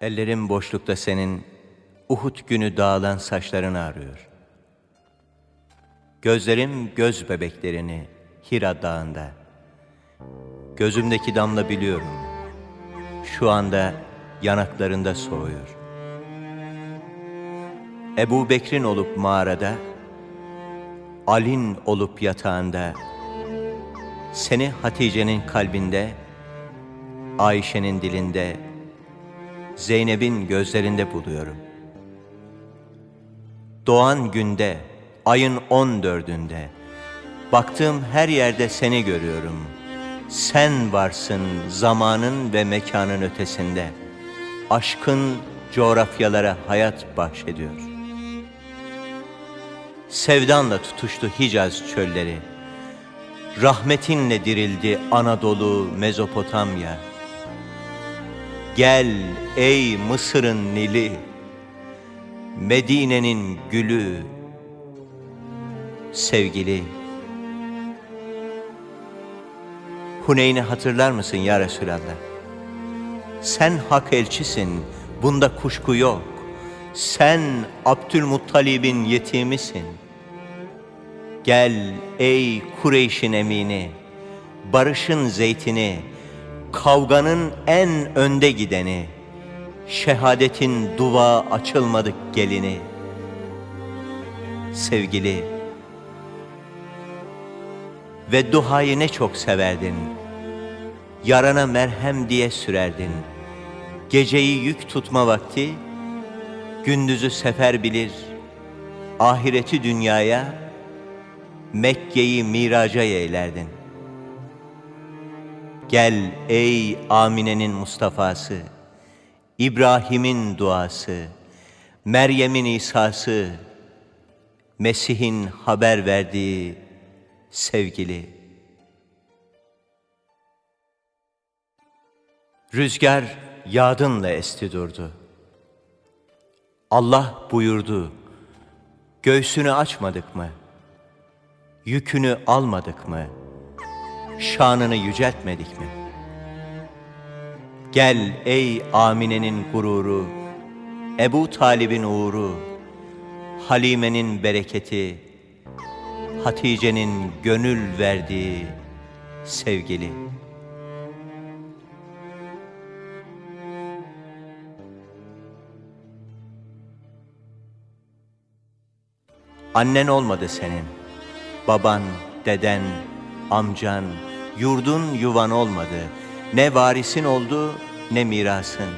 Ellerim boşlukta senin Uhud günü dağılan saçlarını arıyor. Gözlerim göz bebeklerini Hira dağında. Gözümdeki damla biliyorum. Şu anda yanaklarında soğuyor. Ebu Bekrin olup mağarada, Alin olup yatağında, seni Hatice'nin kalbinde, Ayşe'nin dilinde, Zeynep'in gözlerinde buluyorum. Doğan günde, ayın on dördünde, baktığım her yerde seni görüyorum. Sen varsın zamanın ve mekanın ötesinde. Aşkın coğrafyalara hayat bahşediyor. Sevdanla tutuştu Hicaz çölleri. Rahmetinle dirildi Anadolu, Mezopotamya. Gel ey Mısır'ın Nili, Medine'nin gülü, sevgili. Huneyn'i hatırlar mısın ya Resulallah? Sen hak elçisin, bunda kuşku yok. Sen Abdülmuttalib'in yetimisin. Gel ey Kureyş'in emini, barışın zeytini, kavganın en önde gideni, şehadetin duva açılmadık gelini, sevgili ve duhayı ne çok severdin, yarana merhem diye sürerdin, geceyi yük tutma vakti, gündüzü sefer bilir, ahireti dünyaya, Mekke'yi miraca yeylerdin. Gel ey Amine'nin Mustafa'sı, İbrahim'in duası, Meryem'in İsa'sı, Mesih'in haber verdiği sevgili. Rüzgar yağdınla esti durdu. Allah buyurdu, göğsünü açmadık mı? Yükünü almadık mı? Şanını yüceltmedik mi? Gel ey Amine'nin gururu, Ebu Talib'in uğuru, Halime'nin bereketi, Hatice'nin gönül verdiği sevgili. Annen olmadı senin, baban, deden, amcan, yurdun yuvan olmadı. Ne varisin oldu ne mirasın.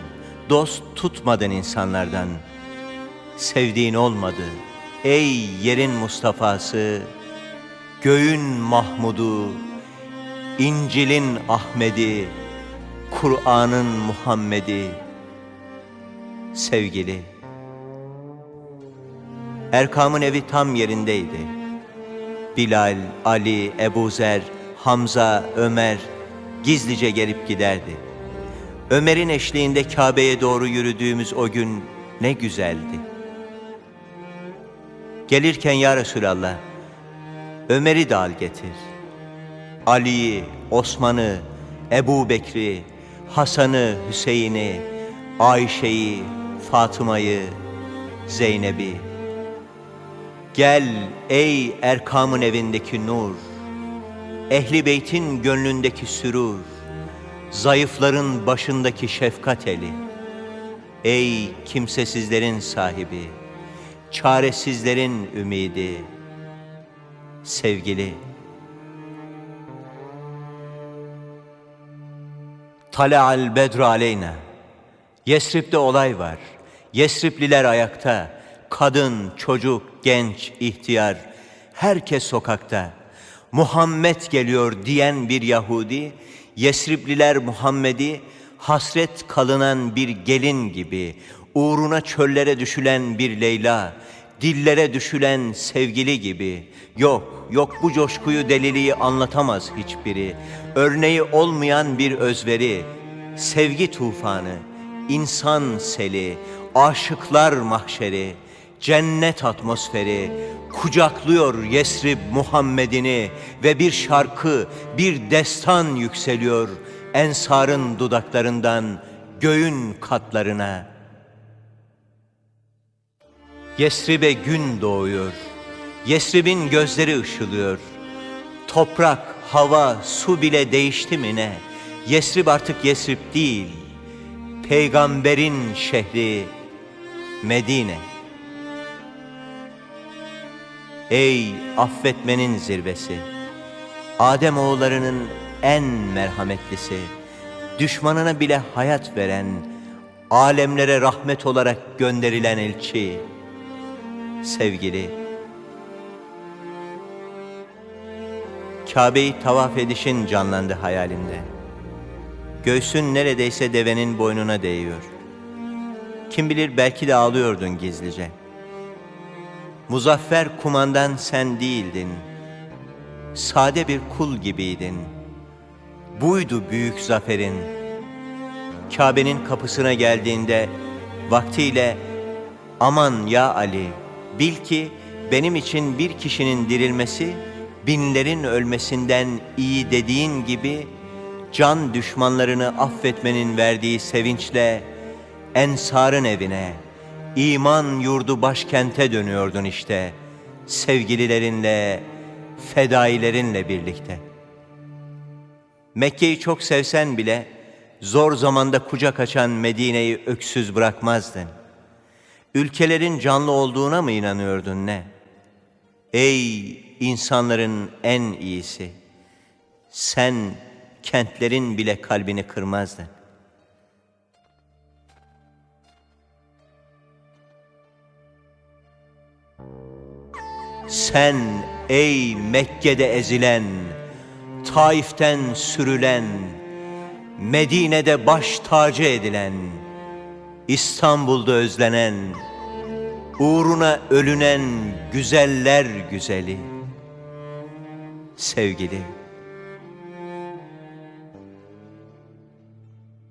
Dost tutmadın insanlardan. Sevdiğin olmadı. Ey yerin Mustafa'sı, göğün Mahmud'u, İncil'in Ahmet'i, Kur'an'ın Muhammed'i, sevgili. Erkam'ın evi tam yerindeydi. Bilal, Ali, Ebu Zer, Hamza, Ömer gizlice gelip giderdi. Ömer'in eşliğinde Kabe'ye doğru yürüdüğümüz o gün ne güzeldi. Gelirken ya Resulallah, Ömer'i de al getir. Ali'yi, Osman'ı, Ebu Bekri, Hasan'ı, Hüseyin'i, Ayşe'yi, Fatıma'yı, Zeynep'i. Gel ey Erkam'ın evindeki nur, Ehli beytin gönlündeki sürur, Zayıfların başındaki şefkat eli. Ey kimsesizlerin sahibi, çaresizlerin ümidi, sevgili. Tala'al bedru aleyna. Yesrib'de olay var. Yesribliler ayakta. Kadın, çocuk, genç, ihtiyar. Herkes sokakta. Muhammed geliyor diyen bir Yahudi, Yesribliler Muhammed'i hasret kalınan bir gelin gibi, uğruna çöllere düşülen bir Leyla, dillere düşülen sevgili gibi. Yok, yok bu coşkuyu deliliği anlatamaz hiçbiri. Örneği olmayan bir özveri, sevgi tufanı, insan seli, aşıklar mahşeri, cennet atmosferi, kucaklıyor Yesrib Muhammed'ini ve bir şarkı, bir destan yükseliyor ensarın dudaklarından göğün katlarına.'' Yesrib'e gün doğuyor. Yesrib'in gözleri ışılıyor. Toprak, hava, su bile değişti mi ne? Yesrib artık Yesrib değil. Peygamberin şehri Medine. Ey affetmenin zirvesi. Adem oğullarının en merhametlisi. Düşmanına bile hayat veren, alemlere rahmet olarak gönderilen elçi. Sevgili Kabe'yi tavaf edişin canlandı hayalimde. Göğsün neredeyse devenin boynuna değiyor. Kim bilir belki de ağlıyordun gizlice. Muzaffer kumandan sen değildin. Sade bir kul gibiydin. Buydu büyük zaferin. Kabe'nin kapısına geldiğinde vaktiyle aman ya Ali bil ki benim için bir kişinin dirilmesi binlerin ölmesinden iyi dediğin gibi can düşmanlarını affetmenin verdiği sevinçle ensarın evine, iman yurdu başkente dönüyordun işte sevgililerinle, fedailerinle birlikte. Mekke'yi çok sevsen bile zor zamanda kucak açan Medine'yi öksüz bırakmazdın. Ülkelerin canlı olduğuna mı inanıyordun ne? Ey insanların en iyisi! Sen kentlerin bile kalbini kırmazdın. Sen ey Mekke'de ezilen, Taif'ten sürülen, Medine'de baş tacı edilen, İstanbul'da özlenen, uğruna ölünen güzeller güzeli, sevgili.